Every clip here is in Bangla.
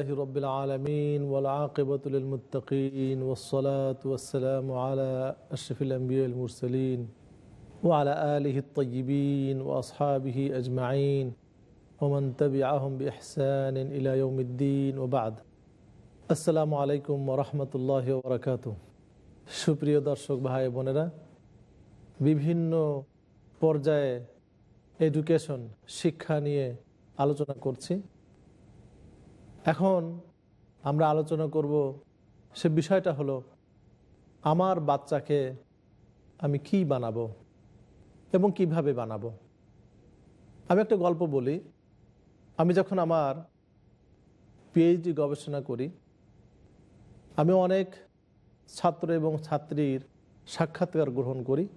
لله رب العالمين والعاقبة للمتقين والصلاة والسلام على أشرف الأنبياء المرسلين وعلى آله الطيبين وأصحابه أجمعين ومن تبعهم بإحسان إلى يوم الدين وبعد السلام عليكم ورحمة الله وبركاته সুপ্রিয় দর্শক ভাই বোনেরা বিভিন্ন পর্যায়ে এডুকেশন শিক্ষা নিয়ে আলোচনা করছি এখন আমরা আলোচনা করব সে বিষয়টা হলো, আমার বাচ্চাকে আমি কি বানাবো এবং কীভাবে বানাবো? আমি একটা গল্প বলি। আমি যখন আমার পিএইচডি গবেষণা করি, আমি অনেক ছাত্র এবং ছাত্রীর সাক্ষাৎকার গ্রহণ করি।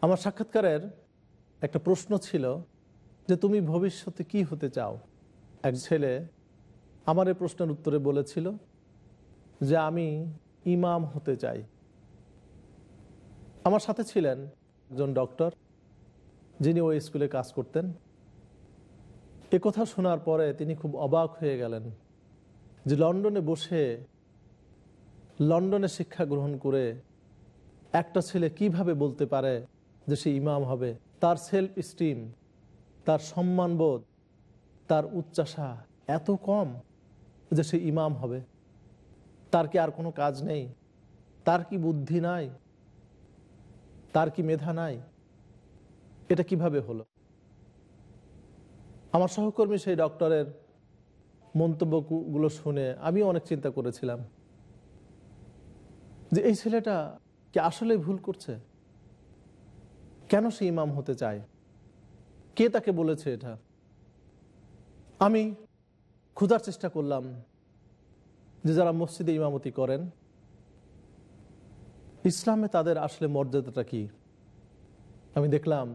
আমার সাক্ষাৎকারের একটা প্রশ্ন ছিল যে, তুমি ভবিষ্যতে কি হতে চাও? এক ছেলে আমার এই প্রশ্নের উত্তরে বলেছিল যে আমি ইমাম হতে চাই। আমার সাথে ছিলেন একজন ডক্টর, যিনি ওই স্কুলে কাজ করতেন। এ কথা শোনার পরে তিনি খুব অবাক হয়ে গেলেন যে লন্ডনে বসে, লন্ডনে শিক্ষা গ্রহণ করে একটা ছেলে কীভাবে বলতে পারে যে সে ইমাম হবে? তার সেলফ স্টিম তার সম্মানবোধ, তার উচ্চাসা এত কম। যে সে ইমাম হবে। তার কি আর কোনো কাজ নেই? তার কি বুদ্ধি নাই? তার কি মেধা নাই? এটা কীভাবে হলো? আমার সহকর্মী সেই ডক্টরের মন্তব্যগুলো শুনে আমি অনেক চিন্তা করেছিলাম। যে এই ছেলেটা কি আসলে ভুল করছে? কেন সে ইমাম হতে চায়? কে তাকে বলেছে এটা? আমি খোঁজার চেষ্টা করলাম যে যারা মসজিদে ইমামতি করেন, ইসলামে তাদের আসলে মর্যাদাটা কি? আমি দেখলাম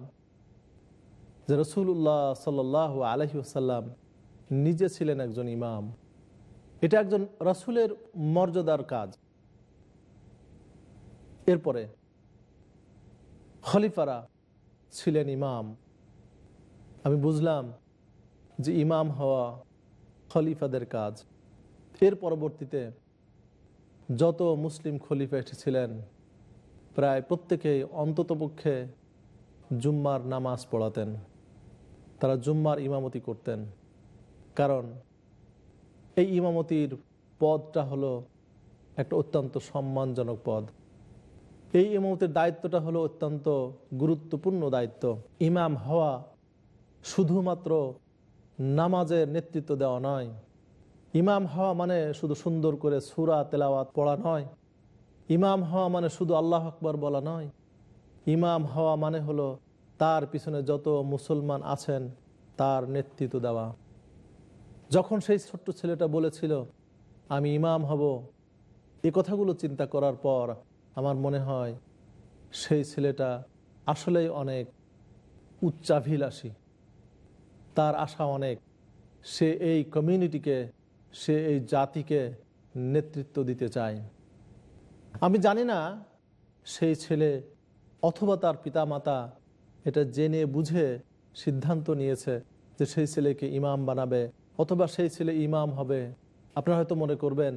যে রসুল্লাহ সাল আলহি আসাল্লাম নিজে ছিলেন একজন ইমাম। এটা একজন রসুলের মর্যাদার কাজ। এরপরে খলিফারা ছিলেন ইমাম। আমি বুঝলাম যে ইমাম হওয়া খলিফাদের কাজ। এর পরবর্তীতে যত মুসলিম খলিফা এসেছিলেন, প্রায় প্রত্যেকেই অন্ততপক্ষে জুম্মার নামাজ পড়াতেন। তারা জুম্মার ইমামতি করতেন। কারণ এই ইমামতির পদটা হলো একটা অত্যন্ত সম্মানজনক পদ। এই ইমামতির দায়িত্বটা হলো অত্যন্ত গুরুত্বপূর্ণ দায়িত্ব। ইমাম হওয়া শুধুমাত্র নামাজের নেতৃত্ব দেওয়া নয়। ইমাম হওয়া মানে শুধু সুন্দর করে সুরা তেলাওয়াত পড়া নয়। ইমাম হওয়া মানে শুধু আল্লাহ আকবর বলা নয়। ইমাম হওয়া মানে হলো তার পিছনে যত মুসলমান আছেন, তার নেতৃত্ব দেওয়া। যখন সেই ছোট্ট ছেলেটা বলেছিল, আমি ইমাম হব, এ কথাগুলো চিন্তা করার পর আমার মনে হয় সেই ছেলেটা আসলেই অনেক উচ্চাভিলাষী। তার আশা অনেক। সে এই কমিউনিটিকে সে এই জাতিকে নেতৃত্ব দিতে চায়। আমি জানি না সেই ছেলে অথবা তার পিতামাতা এটা জেনে বুঝে সিদ্ধান্ত নিয়েছে যে সেই ছেলেকে ইমাম বানাবে অথবা সেই ছেলে ইমাম হবে। আপনারা হয়তো মনে করবেন,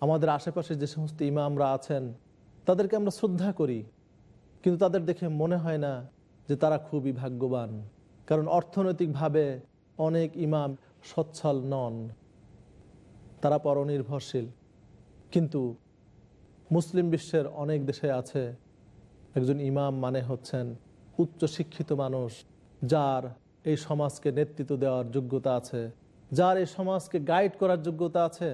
আমাদের আশেপাশে যে সমস্ত ইমামরা আছেন, তাদেরকে আমরা শ্রদ্ধা করি, কিন্তু তাদের দেখে মনে হয় না যে তারা খুবই ভাগ্যবান। কারণ অর্থনৈতিকভাবে অনেক ইমাম সচ্ছল নন। তারা পরনির্ভরশীল। কিন্তু মুসলিম বিশ্বের অনেক দেশে আছে একজন ইমাম মানে হচ্ছেন উচ্চ শিক্ষিত মানুষ, যার এই সমাজকে নেতৃত্ব দেওয়ার যোগ্যতা আছে, যার এই সমাজকে গাইড করার যোগ্যতা আছে,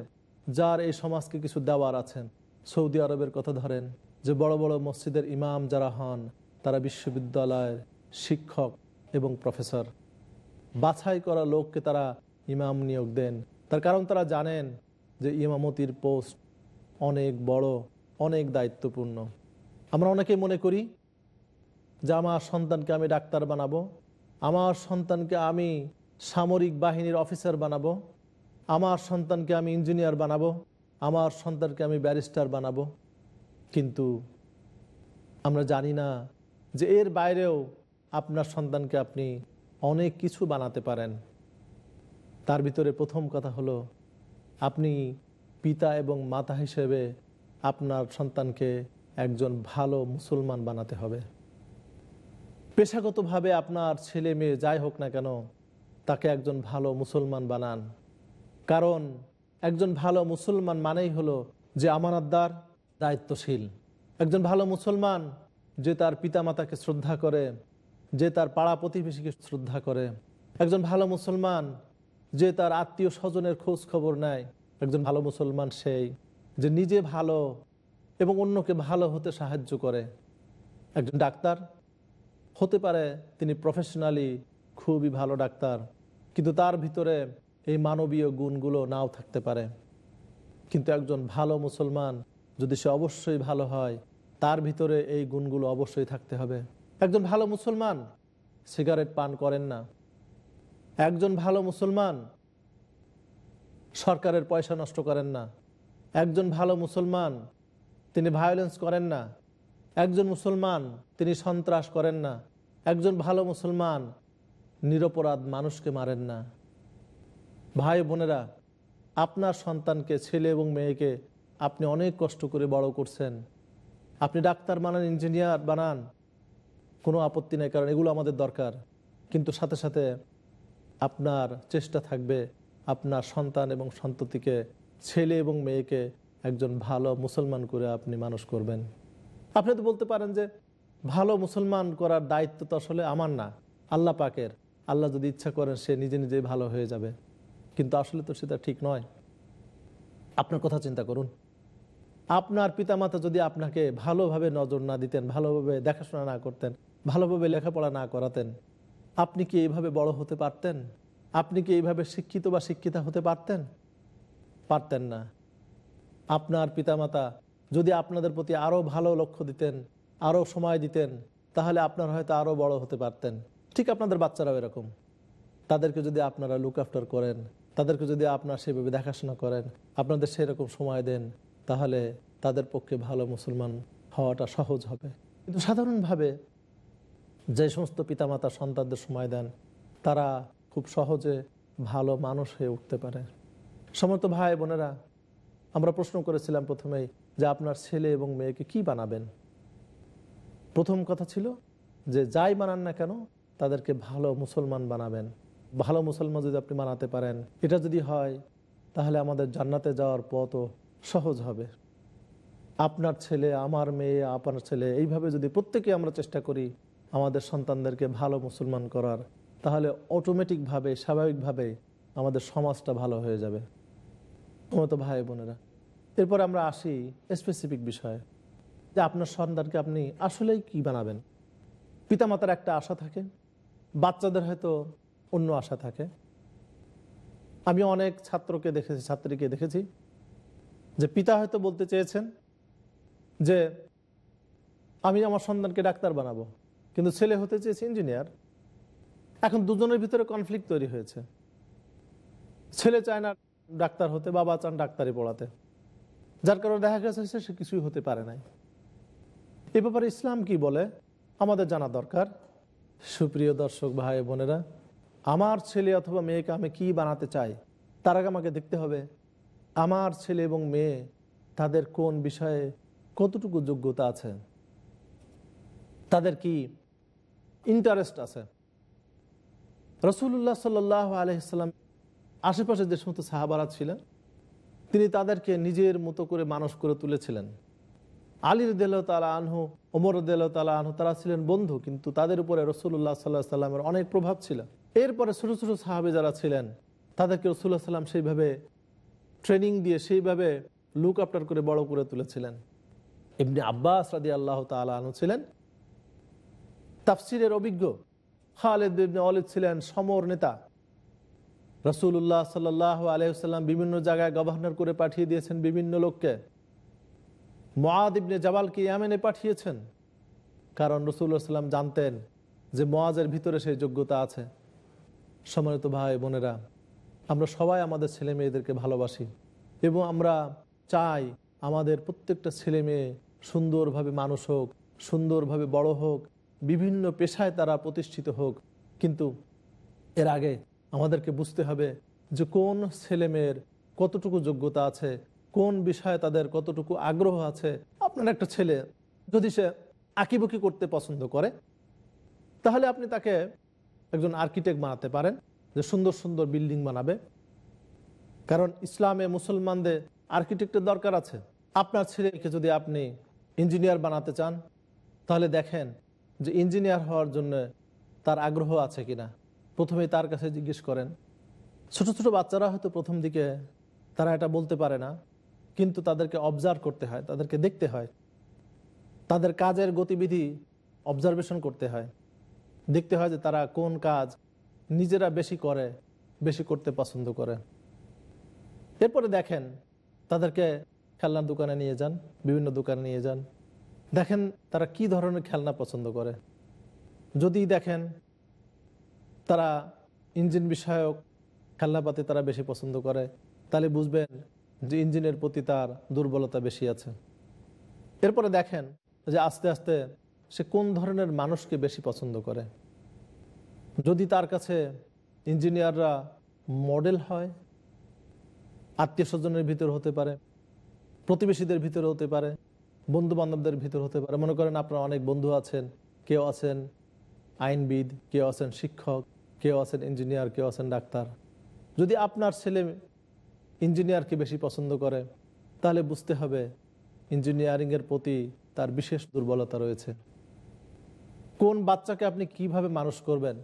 যার এই সমাজকে কিছু দেওয়ার আছেন সৌদি আরবের কথা ধরেন যে বড় বড় মসজিদের ইমাম যারা হন, তারা বিশ্ববিদ্যালয়ের শিক্ষক এবং প্রফেসর। বাছাই করা লোককে তারা ইমাম নিয়োগ দেন। তার কারণ তারা জানেন যে ইমামতির পোস্ট অনেক বড়, অনেক দায়িত্বপূর্ণ। আমরা অনেকে মনে করি যে আমার সন্তানকে আমি ডাক্তার বানাবো, আমার সন্তানকে আমি সামরিক বাহিনীর অফিসার বানাবো, আমার সন্তানকে আমি ইঞ্জিনিয়ার বানাবো, আমার সন্তানকে আমি ব্যারিস্টার বানাবো। কিন্তু আমরা জানি না যে এর বাইরেও আপনার সন্তানকে আপনি অনেক কিছু বানাতে পারেন। তার ভিতরে প্রথম কথা হলো, আপনি পিতা এবং মাতা হিসেবে আপনার সন্তানকে একজন ভালো মুসলমান বানাতে হবে। পেশাগতভাবে আপনার ছেলে মেয়ে যাই হোক না কেন, তাকে একজন ভালো মুসলমান বানান। কারণ, একজন ভালো মুসলমান মানেই হলো যে আমানতদার দায়িত্বশীল। একজন ভালো মুসলমান যে তার পিতামাতাকে শ্রদ্ধা করে যে তার পাড়া প্রতিবেশীকে শ্রদ্ধা করে। একজন ভালো মুসলমান যে তার আত্মীয় স্বজনের খোঁজ খবর নেয়। একজন ভালো মুসলমান সেই যে নিজে ভালো এবং অন্যকে ভালো হতে সাহায্য করে। একজন ডাক্তার হতে পারে তিনি প্রফেশনালি খুবই ভালো ডাক্তার, কিন্তু তার ভিতরে এই মানবীয় গুণগুলো নাও থাকতে পারে। কিন্তু একজন ভালো মুসলমান যদি সে অবশ্যই ভালো হয়, তার ভিতরে এই গুণগুলো অবশ্যই থাকতে হবে। একজন ভালো মুসলমান সিগারেট পান করেন না। একজন ভালো মুসলমান সরকারের পয়সা নষ্ট করেন না। একজন ভালো মুসলমান তিনি ভায়োলেন্স করেন না। একজন মুসলমান তিনি সন্ত্রাস করেন না। একজন ভালো মুসলমান নিরপরাধ মানুষকে মারেন না। ভাই বোনেরা, আপনার সন্তানকে, ছেলে এবং মেয়েকে আপনি অনেক কষ্ট করে বড় করছেন। আপনি ডাক্তার বানান, ইঞ্জিনিয়ার বানান কোনো আপত্তি নেই, কারণ এগুলো আমাদের দরকার। কিন্তু সাথে সাথে আপনার চেষ্টা থাকবে আপনার সন্তান এবং সন্ততিকে, ছেলে এবং মেয়েকে একজন ভালো মুসলমান করে আপনি মানুষ করবেন। আপনি তো বলতে পারেন যে, ভালো মুসলমান করার দায়িত্ব তো আসলে আমার না। আল্লাহ পাকের। আল্লাহ যদি ইচ্ছা করেন, সে নিজে নিজেই ভালো হয়ে যাবে। কিন্তু আসলে তো সেটা ঠিক নয়। আপনার কথা চিন্তা করুন। আপনার পিতামাতা যদি আপনাকে ভালোভাবে নজর না দিতেন, ভালোভাবে দেখাশোনা না করতেন, ভালোভাবে লেখাপড়া না করাতেন, আপনি কি এইভাবে বড় হতে পারতেন? আপনি কি এইভাবে শিক্ষিত বা শিক্ষিতা হতে পারতেন? পারতেন না। আপনার পিতামাতা যদি আপনাদের প্রতি আরও ভালো লক্ষ্য দিতেন আরও সময় দিতেন, তাহলে আপনার হয়তো আরও বড় হতে পারতেন। ঠিক আপনাদের বাচ্চারাও এরকম। তাদেরকে যদি আপনারা লুক আফটার করেন, তাদেরকে যদি আপনার সেভাবে দেখাশোনা করেন, আপনাদের সেরকম সময় দেন তাহলে তাদের পক্ষে ভালো মুসলমান হওয়াটা সহজ হবে। কিন্তু সাধারণভাবে যে সমস্ত পিতামাতা সন্তানদের সময় দেন, তারা খুব সহজে ভালো মানুষ হয়ে উঠতে পারে। সমস্ত ভাই বোনেরা, আমরা প্রশ্ন করেছিলাম প্রথমেই যে আপনার ছেলে এবং মেয়েকে কি বানাবেন? প্রথম কথা ছিল যে যাই বানান না কেন, তাদেরকে ভালো মুসলমান বানাবেন। ভালো মুসলমান যদি আপনি বানাতে পারেন, এটা যদি হয়, তাহলে আমাদের জান্নাতে যাওয়ার পথও সহজ হবে। আপনার ছেলে, আমার মেয়ে, আপনার ছেলে, এইভাবে যদি প্রত্যেকে আমরা চেষ্টা করি আমাদের সন্তানদেরকে ভালো মুসলমান করার, তাহলে অটোমেটিকভাবে স্বাভাবিকভাবে আমাদের সমাজটা ভালো হয়ে যাবে। মতো ভাই বোনেরা। এরপর আমরা আসি স্পেসিফিক বিষয়ে। যে আপনার সন্তানকে আপনি আসলেই কি বানাবেন? পিতামাতার একটা আশা থাকে, বাচ্চাদের হয়তো অন্য আশা থাকে। আমি অনেক ছাত্রকে দেখেছি, ছাত্রীকে দেখেছি যে পিতা হয়তো বলতে চেয়েছেন যে, আমি আমার সন্তানকে ডাক্তার বানাবো। কিন্তু ছেলে হতে চেয়েছে ইঞ্জিনিয়ার। এখন দুজনের ভিতরে কনফ্লিক্ট তৈরি হয়েছে। ছেলে চায় না ডাক্তার হতে, বাবা চান ডাক্তারি পড়াতে। যার কারণে দেখা গেছে সে কিছুই হতে পারে নাই। এ ব্যাপারে ইসলাম কি বলে, আমাদের জানা দরকার। সুপ্রিয় দর্শক, ভাই বোনেরা, আমার ছেলে অথবা মেয়েকে আমি কি বানাতে চাই, তার আগে আমাকে দেখতে হবে। আমার ছেলে এবং মেয়ে, তাদের কোন বিষয়ে কতটুকু যোগ্যতা আছে? তাদের কি ইন্টারেস্ট আছে? রসুল্লাহ সাল্লাহ আলহিসাল্লাম আশেপাশে যে সমস্ত সাহাবারা ছিলেন, তিনি তাদেরকে নিজের মতো করে মানুষ করে তুলেছিলেন। আলীর দেল তালা আনহু, ওমর দেল তালা আনহু, তারা ছিলেন বন্ধু, কিন্তু তাদের উপরে রসুল্লাহ সাল্লাহ সাল্লামের অনেক প্রভাব ছিল। এরপরে ছোটো ছোটো সাহাবে যারা ছিলেন, তাদেরকে রসুল্লাহ সাল্লাম সেইভাবে ট্রেনিং দিয়ে সেইভাবে লুক আফটার করে বড় করে তুলেছিলেন। এমনি আব্বাস রাদি আল্লাহ তালা ছিলেন। তাফসিরের অভিজ্ঞ খালেদ অলিদ ছিলেন সমর নেতা। রসুল্লাহ সাল্লাহ আলহিসাল্লাম বিভিন্ন জায়গায় গভর্নর করে পাঠিয়ে দিয়েছেন বিভিন্ন লোককে। মোয়াদ ইবনে জাবালকে ইয়ামেনে পাঠিয়েছেন। কারণ রসুল্লাহ সাল্লাম জানতেন যে মোয়াজের ভিতরে সেই যোগ্যতা আছে। সম্মানিত ভাই বোনেরা আমরা সবাই আমাদের ছেলে মেয়েদেরকে ভালোবাসি এবং আমরা চাই আমাদের প্রত্যেকটা ছেলে মেয়ে সুন্দরভাবে মানুষ হোক, সুন্দরভাবে বড় হোক, বিভিন্ন পেশায় তারা প্রতিষ্ঠিত হোক। কিন্তু এর আগে আমাদেরকে বুঝতে হবে যে কোন ছেলে মেয়ের কতটুকু যোগ্যতা আছে, কোন বিষয়ে তাদের কতটুকু আগ্রহ আছে। আপনার একটা ছেলে যদি সে আঁকিবুকি করতে পছন্দ করে, তাহলে আপনি তাকে একজন আর্কিটেক্ট বানাতে পারেন। যে সুন্দর সুন্দর বিল্ডিং বানাবে। কারণ ইসলামে মুসলমানদের আর্কিটেক্টের দরকার আছে। আপনার ছেলেকে যদি আপনি ইঞ্জিনিয়ার বানাতে চান, তাহলে দেখেন যে ইঞ্জিনিয়ার হওয়ার জন্য তার আগ্রহ আছে কিনা। প্রথমেই তার কাছে জিজ্ঞেস করেন। ছোট ছোট বাচ্চারা হয়তো প্রথম দিকে তারা এটা বলতে পারে না, কিন্তু তাদেরকে অবজার্ভ করতে হয়, তাদেরকে দেখতে হয়। তাদের কাজের গতিবিধি অবজারভেশন করতে হয়। দেখতে হয় যে তারা কোন কাজ নিজেরা বেশি করে, বেশি করতে পছন্দ করে। এরপরে দেখেন, তাদেরকে খেলনার দোকানে নিয়ে যান, বিভিন্ন দোকানে নিয়ে যান। দেখেন, তারা কি ধরনের খেলনা পছন্দ করে। যদি দেখেন, তারা ইঞ্জিন বিষয়ক খেলনাপাতি তারা বেশি পছন্দ করে, তাহলে বুঝবেন যে ইঞ্জিনের প্রতি তার দুর্বলতা বেশি আছে। এরপরে দেখেন যে আস্তে আস্তে সে কোন ধরনের মানুষকে বেশি পছন্দ করে। যদি তার কাছে ইঞ্জিনিয়াররা মডেল হয়, আত্মীয় স্বজনের ভিতর হতে পারে, প্রতিবেশীদের ভিতরে হতে পারে বন্ধু বান্ধবদের ভিতর হতে পারে। মনে করেন আপনার অনেক বন্ধু আছেন, কেউ আছেন আইনবিদ, কেউ আছেন শিক্ষক, কেউ আছেন ইঞ্জিনিয়ার, কেউ আছেন ডাক্তার। যদি আপনার ছেলে ইঞ্জিনিয়ারকে বেশি পছন্দ করে, তাহলে বুঝতে হবে ইঞ্জিনিয়ারিংয়ের প্রতি তার বিশেষ দুর্বলতা রয়েছে। কোন বাচ্চাকে আপনি কীভাবে মানুষ করবেন?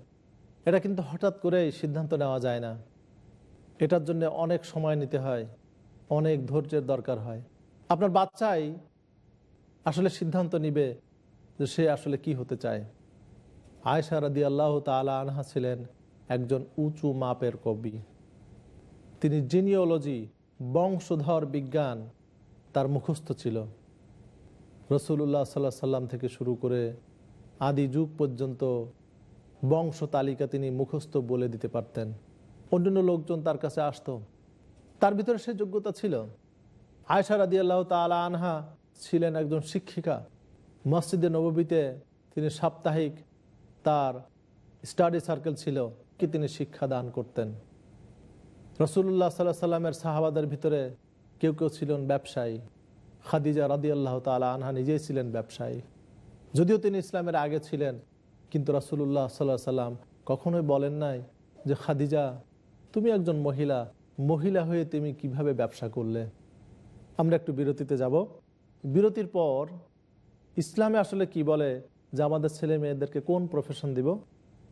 এটা কিন্তু হঠাৎ করেই সিদ্ধান্ত নেওয়া যায় না। এটার জন্য অনেক সময় নিতে হয়, অনেক ধৈর্যের দরকার হয়। আপনার বাচ্চাই আসলে সিদ্ধান্ত নিবে যে সে আসলে কি হতে চায়। আয়সা রাদি আল্লাহ তালা আনহা ছিলেন একজন উঁচু মাপের কবি। তিনি জিনিওলজি বংশধর বিজ্ঞান তার মুখস্থ ছিল। রসুল্লাহ সাল্লাহ সাল্লাম থেকে শুরু করে আদি যুগ পর্যন্ত বংশ তালিকা তিনি মুখস্থ বলে দিতে পারতেন। অন্যান্য লোকজন তার কাছে আসতো। তার ভিতরে সে যোগ্যতা ছিল। আয়সা রাদি আল্লাহ তালা আনহা ছিলেন একজন শিক্ষিকা। মসজিদে নবীতে তিনি সাপ্তাহিক তার স্টাডি সার্কেল ছিল কি তিনি শিক্ষা দান করতেন। রসুল্লাহ সাল্লাহ সাল্লামের সাহাবাদের ভিতরে কেউ কেউ ছিলেন ব্যবসায়ী। খাদিজা রাদি আল্লাহ তালা আনহা নিজেই ছিলেন ব্যবসায়ী। যদিও তিনি ইসলামের আগে ছিলেন কিন্তু রাসুল্লাহ সাল্লাহ সাল্লাম কখনোই বলেন নাই যে, খাদিজা, তুমি একজন মহিলা মহিলা হয়ে তুমি কীভাবে ব্যবসা করলে? আমরা একটু বিরতিতে যাব। বিরতির পর ইসলামে আসলে কি বলে যে, আমাদের ছেলে মেয়েদেরকে কোন প্রফেশন দিব?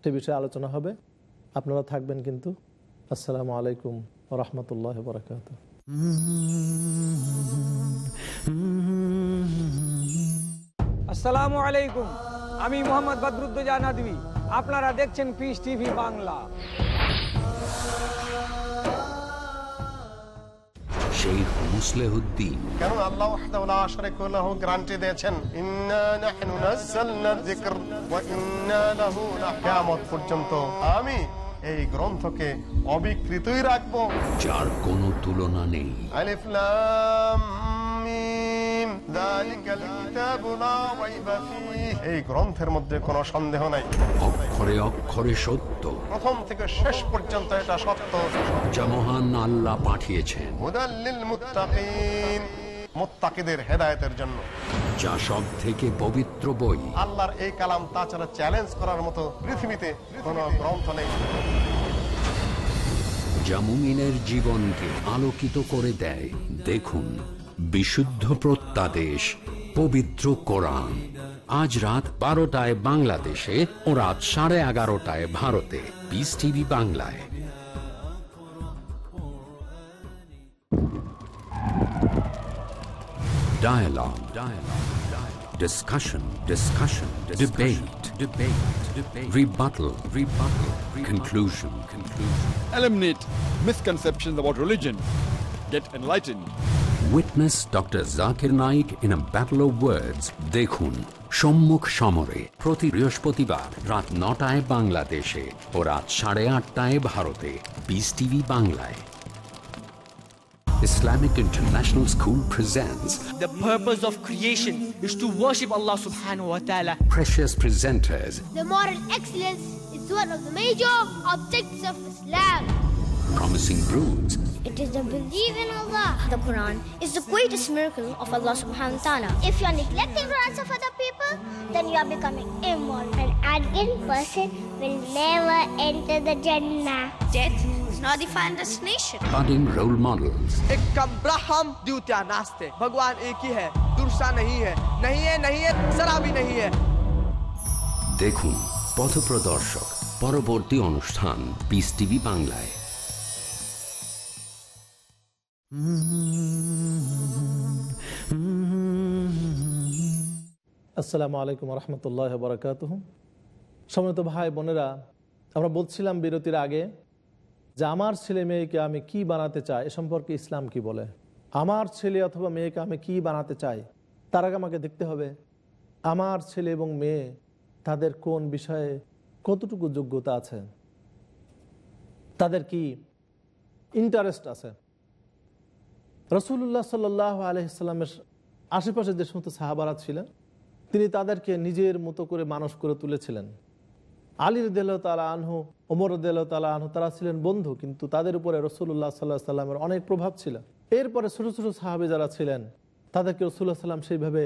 সে বিষয়ে আলোচনা হবে। আপনারা থাকবেন কিন্তু। আসসালামু আলাইকুম রহমতুল্লাহ বরকাত আসসালামু আলাইকুম। আমি মোহাম্মদ বদরুদ্দোজা নদী আপনারা দেখছেন পিস টিভি বাংলা। শেখ মুসলেহুদ্দিন। কেন আল্লাহ ওয়াহদাহু লা শারীকা লাহু গ্যারান্টি দিয়েছেন? ইন্না নাহনু নাযালনা যিকর ওয়া ইন্না লাহু পর্যন্ত আমি এই গ্রন্থকে অবিকৃতই রাখব। যার কোনো তুলনা নেই। আলিফ লাম এই গ্রন্থের মধ্যে কোনো সন্দেহ নাই। অক্ষরে অক্ষরে সত্য। প্রথম থেকে শেষ পর্যন্ত এটা সত্য। যা মহান আল্লাহ পাঠিয়েছেন। হুদাল্লিল মুত্তাকিন মুত্তাকিদের হেদায়েতের জন্য। যা সব থেকে পবিত্র বই। আল্লাহর এই কালাম তাছাড়া চ্যালেঞ্জ করার মতো পৃথিবীতে কোনো গ্রন্থ নেই। জীবনকে আলোকিত করে দেয়। দেখুন বিশুদ্ধ প্রত্যাদেশ পবিত্র কোরআন আজ রাত বারোটায় বাংলাদেশে ও রাত সাড়ে এগারোটায় ভারতে পিস টিভি বাংলায় Dialogue. Dialogue. Dialogue. discussion, discussion, debate, debate, debate, rebuttal, rebuttal, conclusion, conclusion. Eliminate misconceptions about religion. Get enlightened. Witness Dr. Zakir Naik in a battle of words. দেখুন সম্মুখ সমরে প্রতি বৃহস্পতিবার রাত নটায় বাংলাদেশে ও রাত সাড়ে আটটায় ভারতে বিস টিভি বাংলায় Islamic International School presents The purpose of creation is to worship Allah subhanahu wa ta'ala. Precious Presenters The moral excellence is one of the major objects of Islam. promising broods. It is the belief in Allah. The Quran is the greatest miracle of Allah subhanahu wa ta'ala. If you are neglecting the rights of other people, then you are becoming immoral. An arrogant person will never enter the Jannah. Death is not the final destination. Budding role models. Ek Kam Ikkabraham dutya naste. Bhagwan ek hi hai. Dursa nahi hai. Nahi hai, nahi hai, zara bhi nahi hai. দেখুন পথপ্রদর্শক পরবর্তী অনুষ্ঠান পিস টিভি বাংলায় আসসালামু আলাইকুম রহমতুল্লাহ বরকাত সমত ভাই বোনেরা, আমরা বলছিলাম বিরতির আগে যে আমার ছেলে মেয়েকে আমি কি বানাতে চাই, এ সম্পর্কে ইসলাম কি বলে? আমার ছেলে অথবা মেয়েকে আমি কি বানাতে চাই, তার আগে আমাকে দেখতে হবে, আমার ছেলে এবং মেয়ে তাদের কোন বিষয়ে কতটুকু যোগ্যতা আছে, তাদের কি ইন্টারেস্ট আছে? রসুল্লাহ সাল্লাহ আলহিসাল্লামের আশেপাশে যে সমস্ত সাহাবারা ছিলেন, তিনি তাদেরকে নিজের মতো করে মানুষ করে তুলেছিলেন। আলীর দেল তালা আনহু, ওমর দেল তালা আনহু, তারা ছিলেন বন্ধু, কিন্তু তাদের উপরে রসুল্লাহ সাল্লাহ সাল্লামের অনেক প্রভাব ছিল। এরপরে ছোটো ছোটো সাহাবে যারা ছিলেন, তাদেরকে রসুল্লাহ সাল্লাম সেইভাবে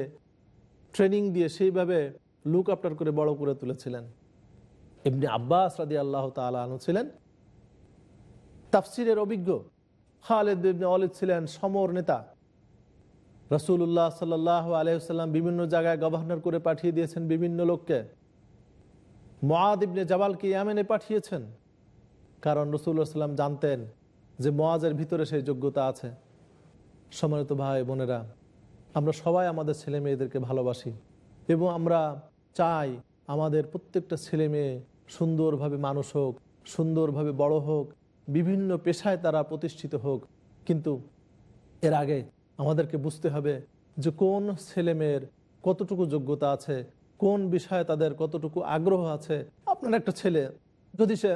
ট্রেনিং দিয়ে সেইভাবে লুক আফটার করে বড় করে তুলেছিলেন। এমনি আব্বাস রাদি আল্লাহ তালা আনহু ছিলেন। তাফসিরের অভিজ্ঞ খালেদ অলিদ ছিলেন সমর নেতা। রসুল্লাহ সাল্লাহ আলহিসাল্লাম বিভিন্ন জায়গায় গভর্নর করে পাঠিয়ে দিয়েছেন বিভিন্ন লোককে। মোয়াদ ইবনে জাবালকে ইয়ামেনে পাঠিয়েছেন। কারণ রসুল্লাহ সাল্লাম জানতেন যে মোয়াজের ভিতরে সেই যোগ্যতা আছে। সম্মানিত ভাই বোনেরা, আমরা সবাই আমাদের ছেলে মেয়েদেরকে ভালোবাসি এবং আমরা চাই আমাদের প্রত্যেকটা ছেলে মেয়ে সুন্দরভাবে মানুষ হোক, সুন্দরভাবে বড় হোক বিভিন্ন পেশায় তারা প্রতিষ্ঠিত হোক, কিন্তু এর আগে আমাদেরকে বুঝতে হবে যে কোন ছেলে মেয়ের কতটুকু যোগ্যতা আছে, কোন বিষয়ে তাদের কতটুকু আগ্রহ আছে। আপনার একটা ছেলে যদি সে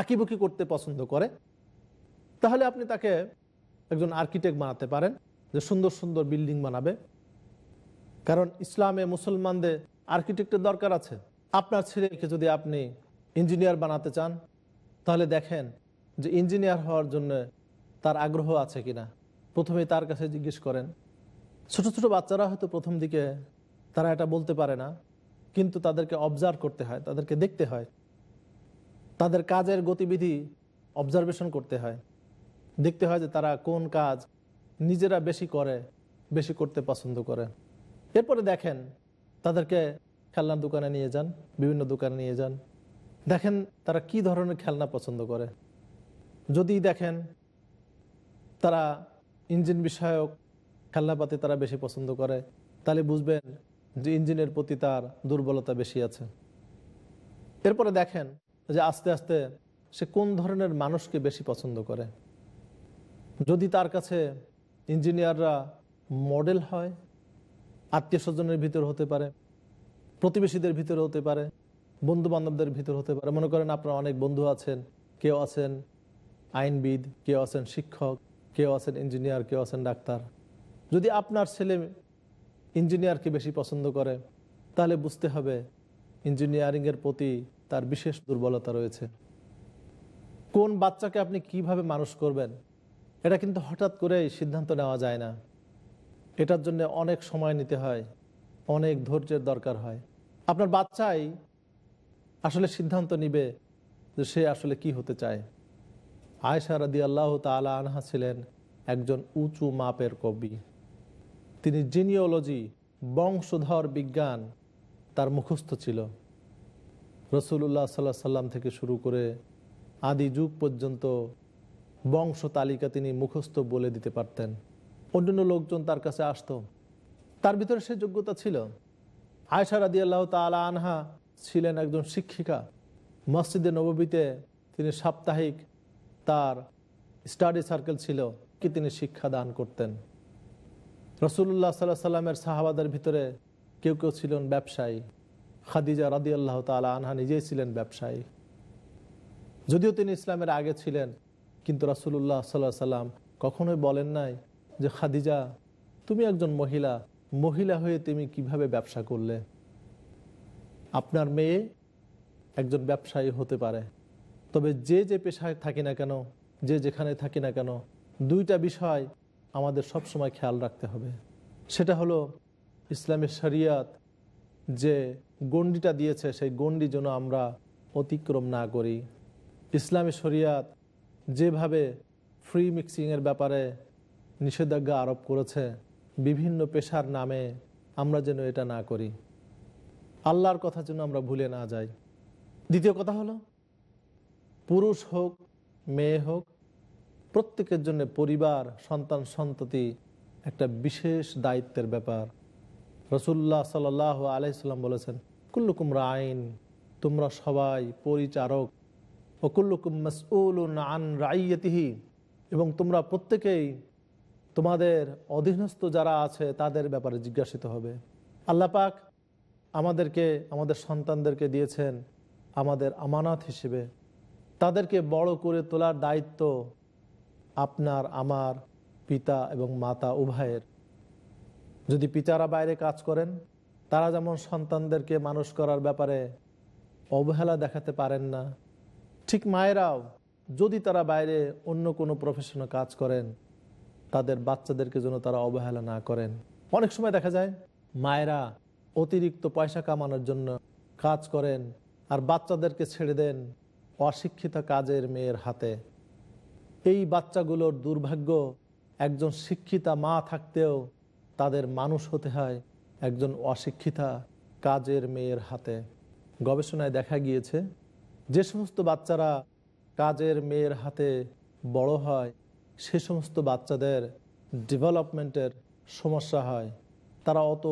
আঁকিবুকি করতে পছন্দ করে, তাহলে আপনি তাকে একজন আর্কিটেক্ট বানাতে পারেন, যে সুন্দর সুন্দর বিল্ডিং বানাবে। কারণ ইসলামে মুসলমানদের আর্কিটেক্টের দরকার আছে। আপনার ছেলেকে যদি আপনি ইঞ্জিনিয়ার বানাতে চান, তাহলে দেখেন যে ইঞ্জিনিয়ার হওয়ার জন্য তার আগ্রহ আছে কিনা? প্রথমে তার কাছে জিজ্ঞেস করেন। ছোট ছোট বাচ্চারা হয়তো প্রথম দিকে তারা এটা বলতে পারে না, কিন্তু তাদেরকে অবজার্ভ করতে হয়, তাদেরকে দেখতে হয়। তাদের কাজের গতিবিধি অবজারভেশন করতে হয়। দেখতে হয় যে তারা কোন কাজ নিজেরা বেশি করে, বেশি করতে পছন্দ করে। এরপরে দেখেন তাদেরকে খেলনার দোকানে নিয়ে যান, বিভিন্ন দোকানে নিয়ে যান। দেখেন তারা কি ধরনের খেলনা পছন্দ করে। যদি দেখেন তারা ইঞ্জিন বিষয়ক খেলনাপাতি তারা বেশি পছন্দ করে, তাহলে বুঝবেন যে ইঞ্জিনের প্রতি তার দুর্বলতা বেশি আছে। এরপরে দেখেন যে আস্তে আস্তে সে কোন ধরনের মানুষকে বেশি পছন্দ করে। যদি তার কাছে ইঞ্জিনিয়াররা মডেল হয়, আত্মীয় স্বজনের ভিতর হতে পারে, প্রতিবেশীদের ভিতরে হতে পারে বন্ধু বান্ধবদের ভিতর হতে পারে, মনে করেন আপনার অনেক বন্ধু আছেন, কেউ আছেন আইনবিদ, কেউ আছেন শিক্ষক, কেউ আছেন ইঞ্জিনিয়ার, কেউ আছেন ডাক্তার। যদি আপনার ছেলে ইঞ্জিনিয়ারকে বেশি পছন্দ করে, তাহলে বুঝতে হবে ইঞ্জিনিয়ারিংয়ের প্রতি তার বিশেষ দুর্বলতা রয়েছে। কোন বাচ্চাকে আপনি কীভাবে মানুষ করবেন, এটা কিন্তু হঠাৎ করেই সিদ্ধান্ত নেওয়া যায় না। এটার জন্য অনেক সময় নিতে হয়, অনেক ধৈর্যের দরকার হয়। আপনার বাচ্চাই আসলে সিদ্ধান্ত নিবে যে সে আসলে কি হতে চায়। আয়সা রাদি আল্লাহ তালা আনহা ছিলেন একজন উঁচু মাপের কবি। তিনি জিনিওলজি বংশধর বিজ্ঞান তার মুখস্থ ছিল। রসুল্লাহ সাল্লাহ সাল্লাম থেকে শুরু করে আদি যুগ পর্যন্ত বংশ তালিকা তিনি মুখস্থ বলে দিতে পারতেন। অন্যান্য লোকজন তার কাছে আসতো। তার ভিতরে সে যোগ্যতা ছিল। আয়সা রাদি আল্লাহ তালা আনহা ছিলেন একজন শিক্ষিকা। মসজিদে নববীতে তিনি সাপ্তাহিক তার স্টাডি সার্কেল ছিল কি তিনি শিক্ষা দান করতেন। রসুল্লাহ সাল্লাহ সাল্লামের সাহাবাদের ভিতরে কেউ কেউ ছিলেন ব্যবসায়ী। খাদিজা রাদি আল্লাহ তালা আনহা নিজেই ছিলেন ব্যবসায়ী। যদিও তিনি ইসলামের আগে ছিলেন, কিন্তু রাসুল্লাহ সাল্লাহ সাল্লাম কখনোই বলেন নাই যে, খাদিজা, তুমি একজন মহিলা মহিলা হয়ে তুমি কীভাবে ব্যবসা করলে? আপনার মেয়ে একজন ব্যবসায়ী হতে পারে। তবে যে যে পেশায় থাকি না কেন, যে যেখানে থাকি না কেন, দুইটা বিষয় আমাদের সব সময় খেয়াল রাখতে হবে। সেটা হলো ইসলামের শরিয়াত যে গণ্ডিটা দিয়েছে, সেই গণ্ডি যেন আমরা অতিক্রম না করি। ইসলামী শরিয়াত যেভাবে ফ্রি মিক্সিংয়ের ব্যাপারে নিষেধাজ্ঞা আরোপ করেছে, বিভিন্ন পেশার নামে আমরা যেন এটা না করি। আল্লাহর কথা যেন আমরা ভুলে না যাই। দ্বিতীয় কথা হলো পুরুষ হোক, মেয়ে হোক, প্রত্যেকের জন্য পরিবার, সন্তান, সন্ততি একটা বিশেষ দায়িত্বের ব্যাপার। রসুল্লাহ সাল আলাইসাল্লাম বলেছেন, কুল্লুকুম রাইন, তোমরা সবাই পরিচারক। ওকুল্লুকুম মসউল আন রাইয়তিহি, এবং তোমরা প্রত্যেকেই তোমাদের অধীনস্থ যারা আছে, তাদের ব্যাপারে জিজ্ঞাসিত হবে। আল্লাপাক আমাদেরকে, আমাদের সন্তানদেরকে দিয়েছেন আমাদের আমানত হিসেবে। তাদেরকে বড় করে তোলার দায়িত্ব আপনার, আমার পিতা এবং মাতা উভয়ের। যদি পিতারা বাইরে কাজ করেন, তারা যেমন সন্তানদেরকে মানুষ করার ব্যাপারে অবহেলা দেখাতে পারেন না, ঠিক মায়েরাও যদি তারা বাইরে অন্য কোনো প্রফেশনে কাজ করেন, তাদের বাচ্চাদেরকে যেন তারা অবহেলা না করেন। অনেক সময় দেখা যায়, মায়েরা অতিরিক্ত পয়সা কামানোর জন্য কাজ করেন আর বাচ্চাদেরকে ছেড়ে দেন অশিক্ষিত কাজের মেয়ের হাতে। এই বাচ্চাগুলোর দুর্ভাগ্য, একজন শিক্ষিতা মা থাকতেও তাদের মানুষ হতে হয় একজন অশিক্ষিতা কাজের মেয়ের হাতে। গবেষণায় দেখা গিয়েছে, যে সমস্ত বাচ্চারা কাজের মেয়ের হাতে বড় হয়, সে সমস্ত বাচ্চাদের ডেভেলপমেন্টের সমস্যা হয়। তারা অত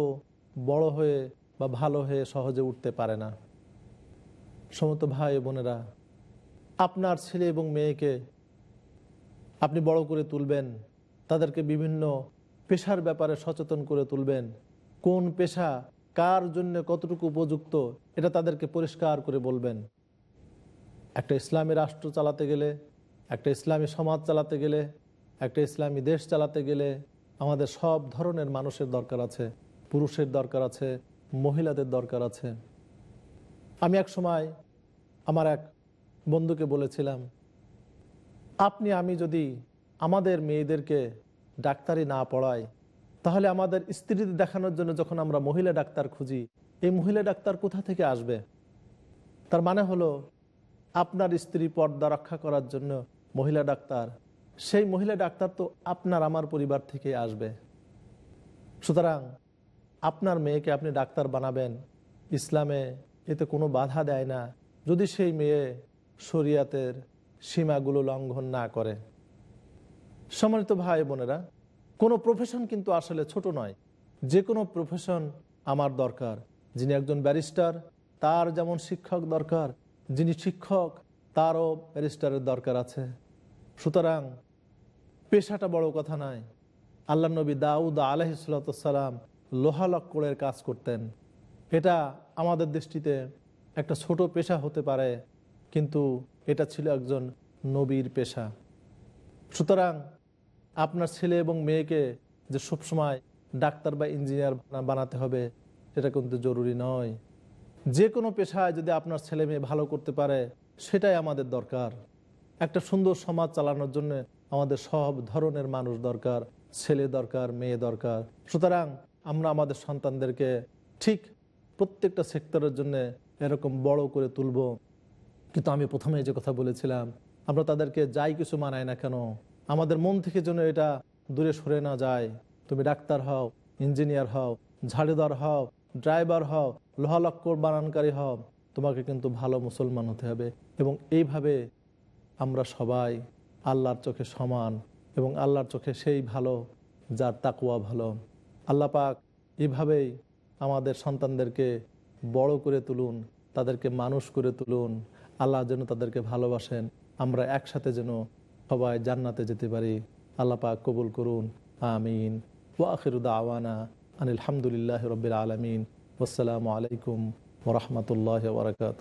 বড় হয়ে বা ভালো হয়ে সহজে উঠতে পারে না। সমস্ত ভাই বোনেরা আপনার ছেলে এবং মেয়েকে আপনি বড় করে তুলবেন, তাদেরকে বিভিন্ন পেশার ব্যাপারে সচেতন করে তুলবেন। কোন পেশা কার জন্য কতটুকু উপযুক্ত, এটা তাদেরকে পরিষ্কার করে বলবেন। একটা ইসলামী রাষ্ট্র চালাতে গেলে, একটা ইসলামী সমাজ চালাতে গেলে, একটা ইসলামী দেশ চালাতে গেলে আমাদের সব ধরনের মানুষের দরকার আছে, পুরুষের দরকার আছে, মহিলাদের দরকার আছে। আমি এক সময় আমার এক বন্ধুকে বলেছিলাম, আপনি, আমি যদি আমাদের মেয়েদেরকে ডাক্তারি না পড়াই, তাহলে আমাদের স্ত্রীদের দেখানোর জন্য যখন আমরা মহিলা ডাক্তার খুঁজি, এই মহিলা ডাক্তার কোথা থেকে আসবে? তার মানে হলো, আপনার স্ত্রী পর্দা রক্ষা করার জন্য মহিলা ডাক্তার, সেই মহিলা ডাক্তার তো আপনার, আমার পরিবার থেকে আসবে। সুতরাং আপনার মেয়েকে আপনি ডাক্তার বানাবেন, ইসলামে এতে কোনো বাধা দেয় না। যদি সেই মেয়ে শরিয়াতের সীমাগুলো লঙ্ঘন না করে। সম্মানিত ভাই বোনেরা, কোনো প্রফেশন কিন্তু আসলে ছোট নয়। যে কোনো প্রফেশন আমার দরকার। যিনি একজন ব্যারিস্টার তার যেমন শিক্ষক দরকার, যিনি শিক্ষক, তারও ব্যারিস্টারের দরকার আছে। সুতরাং পেশাটা বড় কথা নয়। আল্লাহ নবী দাউদ আলহিসাল্লাম লোহা লক্করের কাজ করতেন। এটা আমাদের দৃষ্টিতে একটা ছোট পেশা হতে পারে। কিন্তু এটা ছিল একজন নবীর পেশা। সুতরাং আপনার ছেলে এবং মেয়েকে যে সবসময় ডাক্তার বা ইঞ্জিনিয়ার বানাতে হবে, সেটা কিন্তু জরুরি নয়। যে কোনো পেশায় যদি আপনার ছেলে মেয়ে ভালো করতে পারে, সেটাই আমাদের দরকার। একটা সুন্দর সমাজ চালানোর জন্য আমাদের সব ধরনের মানুষ দরকার, ছেলে দরকার, মেয়ে দরকার। সুতরাং আমরা আমাদের সন্তানদেরকে ঠিক প্রত্যেকটা সেক্টরের জন্য এরকম বড় করে তুলব। কিন্তু আমি প্রথমে যে কথা বলেছিলাম, আমরা তাদেরকে যাই কিছু মানায় না কেন, আমাদের মন থেকে যেন এটা দূরে সরে না যায়। তুমি ডাক্তার হও, ইঞ্জিনিয়ার হও, ঝাড়িদার হও, ড্রাইভার হও লোহালক্কর বানানকারী হও, তোমাকে কিন্তু ভালো মুসলমান হতে হবে। এবং এইভাবে আমরা সবাই আল্লাহর চোখে সমান এবং আল্লাহর চোখে সেই ভালো, যার তাকুয়া ভালো। আল্লাহ পাক এইভাবেই আমাদের সন্তানদেরকে বড় করে তুলুন, তাদেরকে মানুষ করে তুলুন। আল্লাহ যেন তাদেরকে ভালোবাসেন। আমরা একসাথে যেন সবাই জান্নাতে যেতে পারি। আল্লাহ পাক কবুল করুন। আমিন। ওয়াখিরুদ্দা আওয়ানা আনিল হামদুলিল্লাহ রবিল আলমিন। আসসালামু আলাইকুম ওরহমতুল্লাহ বরকাত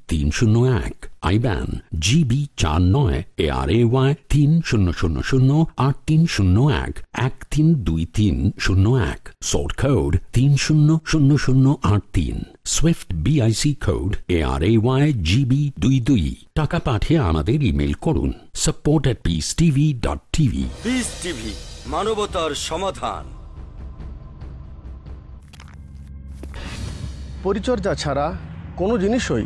তিন শূন্য এক আইব্যান জিবি চার নয় এ আর এ ওয়াই তিন শূন্য শূন্য শূন্য আট তিন শূন্য এক এক তিন দুই তিন শূন্য এক। সোর্ট কোড তিন শূন্য শূন্য শূন্য আট তিন। Swift BIC code A R A Y GB দুই দুই। টাকা পাঠিয়ে আমাদের ইমেল করুন। Support at peace TV dot TV peace TV মানবতার সমাধান। পরিচর্যা ছাড়া কোনো জিনিসই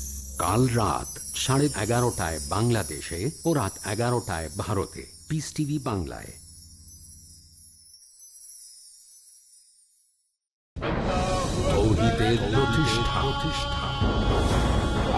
কাল রাত সাড়ে এগারোটায় বাংলাদেশে ও রাত এগারোটায় ভারতে। পিস টিভি বাংলায়। প্রতিষ্ঠা।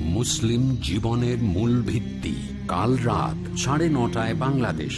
মুসলিম জীবনের মূল ভিত্তি। কাল রাত সাড়ে নটায় বাংলাদেশ।